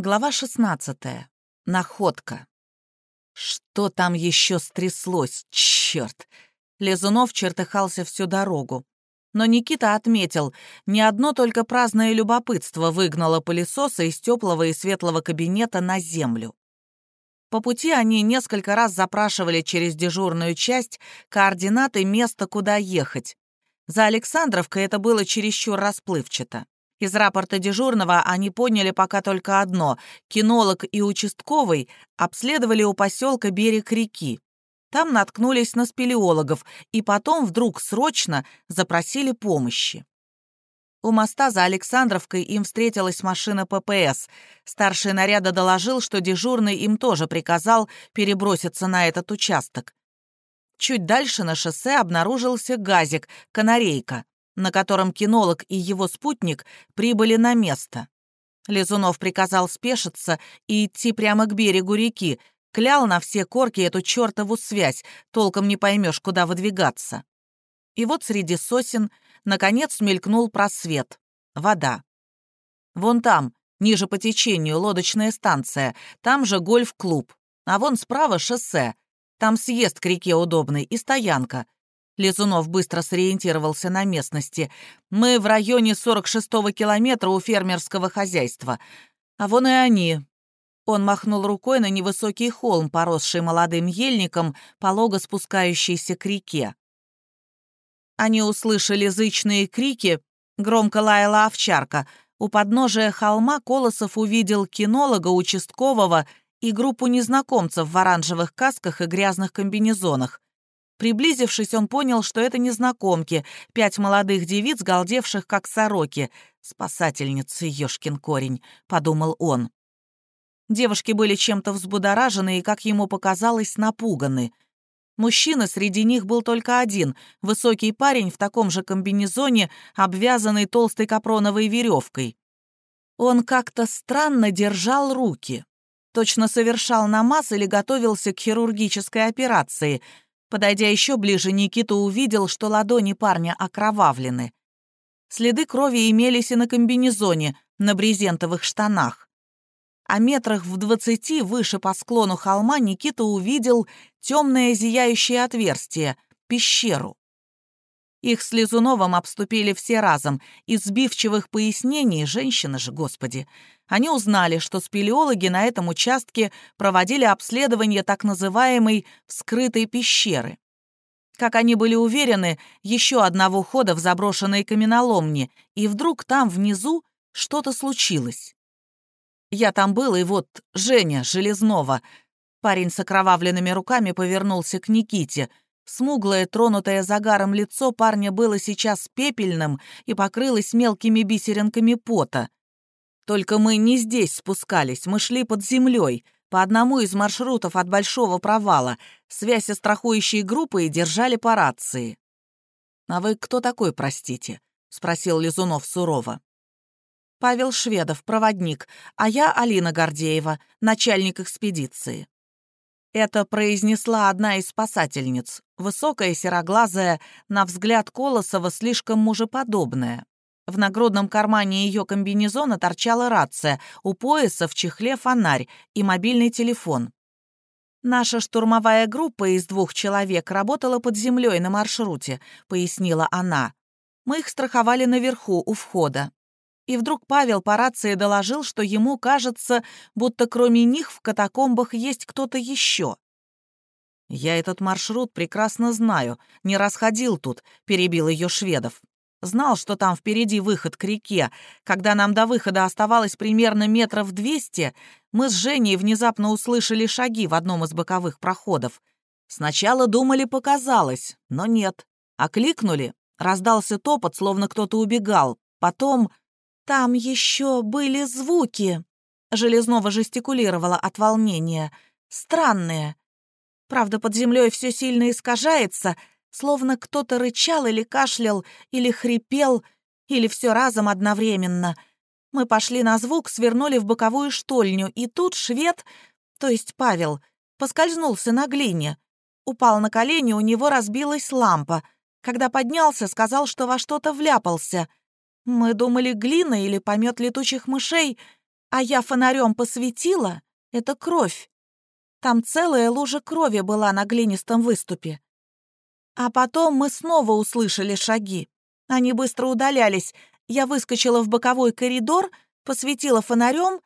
Глава 16. Находка. Что там еще стряслось? Черт! Лизунов чертыхался всю дорогу. Но Никита отметил, ни одно только праздное любопытство выгнало пылесоса из теплого и светлого кабинета на землю. По пути они несколько раз запрашивали через дежурную часть координаты места, куда ехать. За Александровкой это было чересчур расплывчато. Из рапорта дежурного они поняли пока только одно — кинолог и участковый обследовали у поселка берег реки. Там наткнулись на спелеологов и потом вдруг срочно запросили помощи. У моста за Александровкой им встретилась машина ППС. Старший наряда доложил, что дежурный им тоже приказал переброситься на этот участок. Чуть дальше на шоссе обнаружился газик, канарейка на котором кинолог и его спутник прибыли на место. Лизунов приказал спешиться и идти прямо к берегу реки, клял на все корки эту чертову связь, толком не поймешь, куда выдвигаться. И вот среди сосен, наконец, мелькнул просвет. Вода. Вон там, ниже по течению, лодочная станция, там же гольф-клуб. А вон справа шоссе. Там съезд к реке удобный и стоянка — Лизунов быстро сориентировался на местности. «Мы в районе 46-го километра у фермерского хозяйства. А вон и они». Он махнул рукой на невысокий холм, поросший молодым ельником, полого спускающийся к реке. Они услышали зычные крики, громко лаяла овчарка. У подножия холма Колосов увидел кинолога, участкового и группу незнакомцев в оранжевых касках и грязных комбинезонах. Приблизившись, он понял, что это незнакомки, пять молодых девиц, галдевших как сороки. «Спасательницы, ёшкин корень», — подумал он. Девушки были чем-то взбудоражены и, как ему показалось, напуганы. Мужчина среди них был только один, высокий парень в таком же комбинезоне, обвязанный толстой капроновой веревкой. Он как-то странно держал руки. Точно совершал намаз или готовился к хирургической операции — Подойдя еще ближе, Никита увидел, что ладони парня окровавлены. Следы крови имелись и на комбинезоне, на брезентовых штанах. А метрах в двадцати выше по склону холма Никита увидел темное зияющее отверстие, пещеру. Их с Лизуновым обступили все разом. Из сбивчивых пояснений, женщина же, господи, они узнали, что спелеологи на этом участке проводили обследование так называемой «вскрытой пещеры». Как они были уверены, еще одного хода в заброшенной каменоломне, и вдруг там внизу что-то случилось. Я там был, и вот Женя Железнова. Парень с окровавленными руками повернулся к Никите — Смуглое, тронутое загаром лицо парня было сейчас пепельным и покрылось мелкими бисеринками пота. Только мы не здесь спускались, мы шли под землей, по одному из маршрутов от Большого провала. Связь со страхующей группой держали по рации. «А вы кто такой, простите?» — спросил Лизунов сурово. «Павел Шведов, проводник, а я Алина Гордеева, начальник экспедиции». Это произнесла одна из спасательниц, высокая, сероглазая, на взгляд Колосова слишком мужеподобная. В нагрудном кармане ее комбинезона торчала рация, у пояса в чехле фонарь и мобильный телефон. «Наша штурмовая группа из двух человек работала под землей на маршруте», — пояснила она. «Мы их страховали наверху, у входа. И вдруг Павел по рации доложил, что ему кажется, будто кроме них в катакомбах есть кто-то еще. «Я этот маршрут прекрасно знаю, не расходил тут», — перебил ее Шведов. «Знал, что там впереди выход к реке. Когда нам до выхода оставалось примерно метров двести, мы с Женей внезапно услышали шаги в одном из боковых проходов. Сначала думали, показалось, но нет. Окликнули, раздался топот, словно кто-то убегал. Потом «Там еще были звуки», — Железнова жестикулировала от волнения. «Странные. Правда, под землей все сильно искажается, словно кто-то рычал или кашлял, или хрипел, или все разом одновременно. Мы пошли на звук, свернули в боковую штольню, и тут швед, то есть Павел, поскользнулся на глине. Упал на колени, у него разбилась лампа. Когда поднялся, сказал, что во что-то вляпался. Мы думали, глина или помет летучих мышей. а я фонарем посветила, это кровь. Там целая лужа крови была на глинистом выступе. А потом мы снова услышали шаги. Они быстро удалялись. Я выскочила в боковой коридор, посветила фонарем.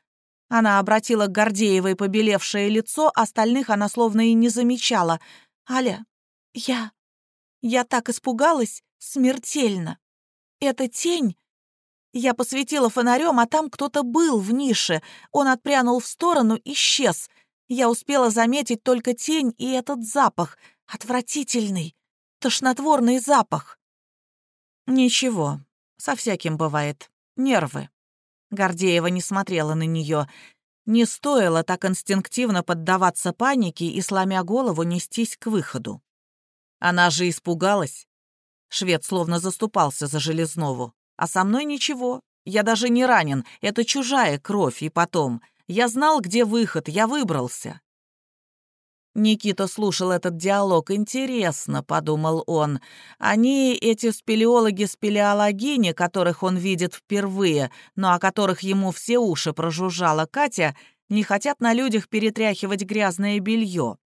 Она обратила к Гордеевой побелевшее лицо, остальных она словно и не замечала. «Аля, я... я так испугалась, смертельно. Эта тень...» Я посветила фонарем, а там кто-то был в нише. Он отпрянул в сторону, исчез. Я успела заметить только тень и этот запах. Отвратительный, тошнотворный запах. Ничего, со всяким бывает. Нервы. Гордеева не смотрела на нее. Не стоило так инстинктивно поддаваться панике и, сломя голову, нестись к выходу. Она же испугалась. Швед словно заступался за Железнову. А со мной ничего. Я даже не ранен. Это чужая кровь. И потом. Я знал, где выход. Я выбрался. Никита слушал этот диалог. «Интересно», — подумал он. «Они, эти спелеологи-спелеологини, которых он видит впервые, но о которых ему все уши прожужжала Катя, не хотят на людях перетряхивать грязное белье.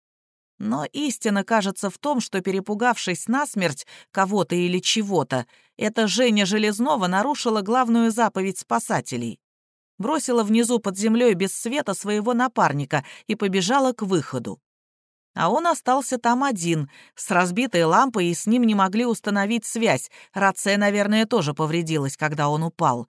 Но истина кажется в том, что, перепугавшись насмерть кого-то или чего-то, эта Женя Железнова нарушила главную заповедь спасателей. Бросила внизу под землей без света своего напарника и побежала к выходу а он остался там один, с разбитой лампой, и с ним не могли установить связь. Рация, наверное, тоже повредилась, когда он упал.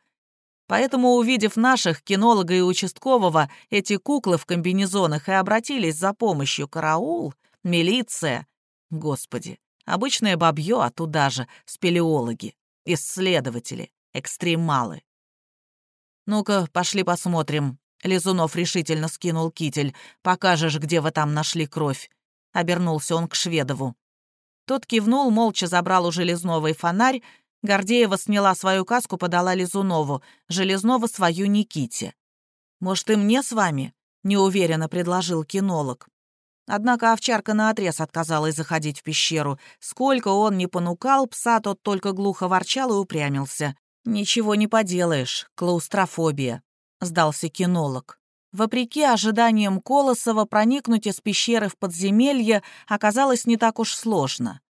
Поэтому, увидев наших, кинолога и участкового, эти куклы в комбинезонах и обратились за помощью. Караул, милиция. Господи, обычное бабье, а туда же спелеологи, исследователи, экстремалы. «Ну-ка, пошли посмотрим». Лизунов решительно скинул китель. «Покажешь, где вы там нашли кровь». — обернулся он к Шведову. Тот кивнул, молча забрал у Железновой фонарь, Гордеева сняла свою каску, подала Лизунову, Железнова свою Никите. «Может, и мне с вами?» — неуверенно предложил кинолог. Однако овчарка наотрез отказалась заходить в пещеру. Сколько он не понукал, пса тот только глухо ворчал и упрямился. «Ничего не поделаешь, клаустрофобия», — сдался кинолог. Вопреки ожиданиям Колосова, проникнуть из пещеры в подземелье оказалось не так уж сложно.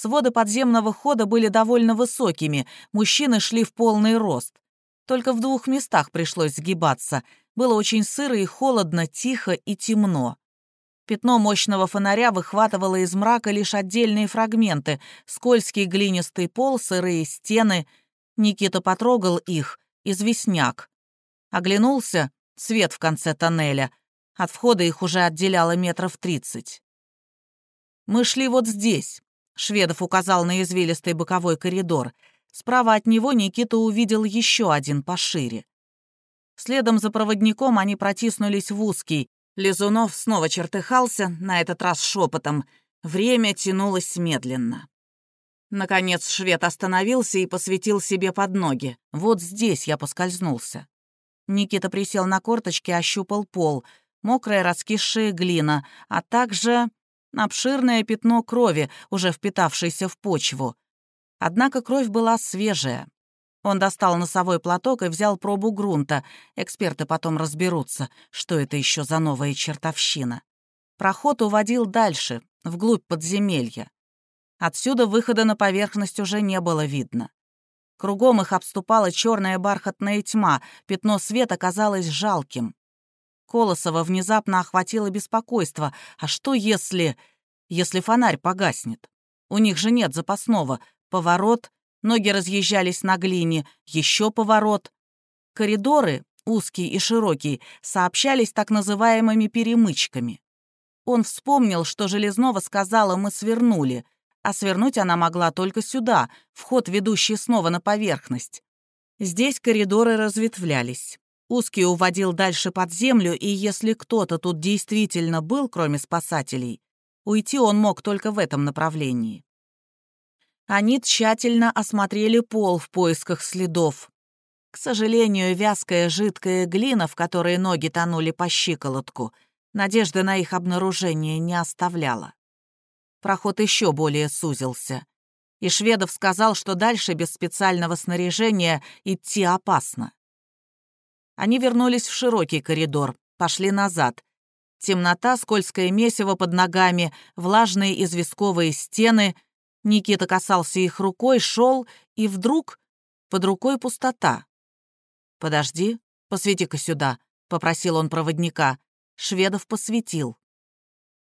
Своды подземного хода были довольно высокими, мужчины шли в полный рост. Только в двух местах пришлось сгибаться. Было очень сыро и холодно, тихо и темно. Пятно мощного фонаря выхватывало из мрака лишь отдельные фрагменты, скользкий глинистый пол, сырые стены. Никита потрогал их, известняк. Оглянулся, свет в конце тоннеля. От входа их уже отделяло метров тридцать. «Мы шли вот здесь», — Шведов указал на извилистый боковой коридор. Справа от него Никита увидел еще один пошире. Следом за проводником они протиснулись в узкий. Лизунов снова чертыхался, на этот раз шепотом. Время тянулось медленно. Наконец швед остановился и посветил себе под ноги. Вот здесь я поскользнулся. Никита присел на корточки, ощупал пол. Мокрая раскисшая глина, а также обширное пятно крови, уже впитавшееся в почву. Однако кровь была свежая. Он достал носовой платок и взял пробу грунта. Эксперты потом разберутся, что это еще за новая чертовщина. Проход уводил дальше, вглубь подземелья. Отсюда выхода на поверхность уже не было видно. Кругом их обступала черная бархатная тьма, пятно света казалось жалким. Колосова внезапно охватило беспокойство. А что если... если фонарь погаснет? У них же нет запасного. Поворот, ноги разъезжались на глине, еще поворот. Коридоры, узкий и широкий, сообщались так называемыми перемычками. Он вспомнил, что Железнова сказала «мы свернули», а свернуть она могла только сюда, вход, ведущий снова на поверхность. Здесь коридоры разветвлялись. Узкий уводил дальше под землю, и если кто-то тут действительно был, кроме спасателей, уйти он мог только в этом направлении. Они тщательно осмотрели пол в поисках следов. К сожалению, вязкая жидкая глина, в которой ноги тонули по щиколотку, надежды на их обнаружение не оставляла. Проход еще более сузился. И Шведов сказал, что дальше без специального снаряжения идти опасно. Они вернулись в широкий коридор, пошли назад. Темнота, скользкое месиво под ногами, влажные известковые стены. Никита касался их рукой, шел, и вдруг под рукой пустота. «Подожди, посвети-ка сюда», — попросил он проводника. Шведов посветил.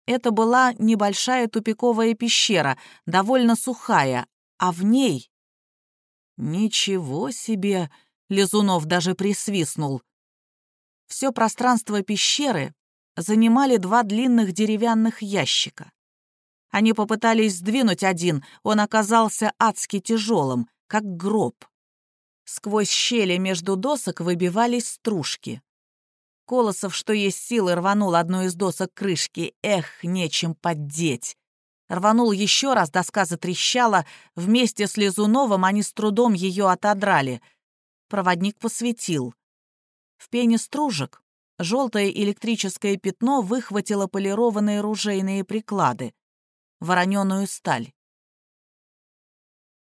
Это была небольшая тупиковая пещера, довольно сухая, а в ней... Ничего себе! Лизунов даже присвистнул. Все пространство пещеры занимали два длинных деревянных ящика. Они попытались сдвинуть один, он оказался адски тяжелым, как гроб. Сквозь щели между досок выбивались стружки. Колосов, что есть силы, рванул одну из досок крышки. Эх, нечем поддеть. Рванул еще раз, доска затрещала. Вместе с Лизуновым они с трудом ее отодрали. Проводник посветил. В пене стружек желтое электрическое пятно выхватило полированные ружейные приклады, вороненую сталь.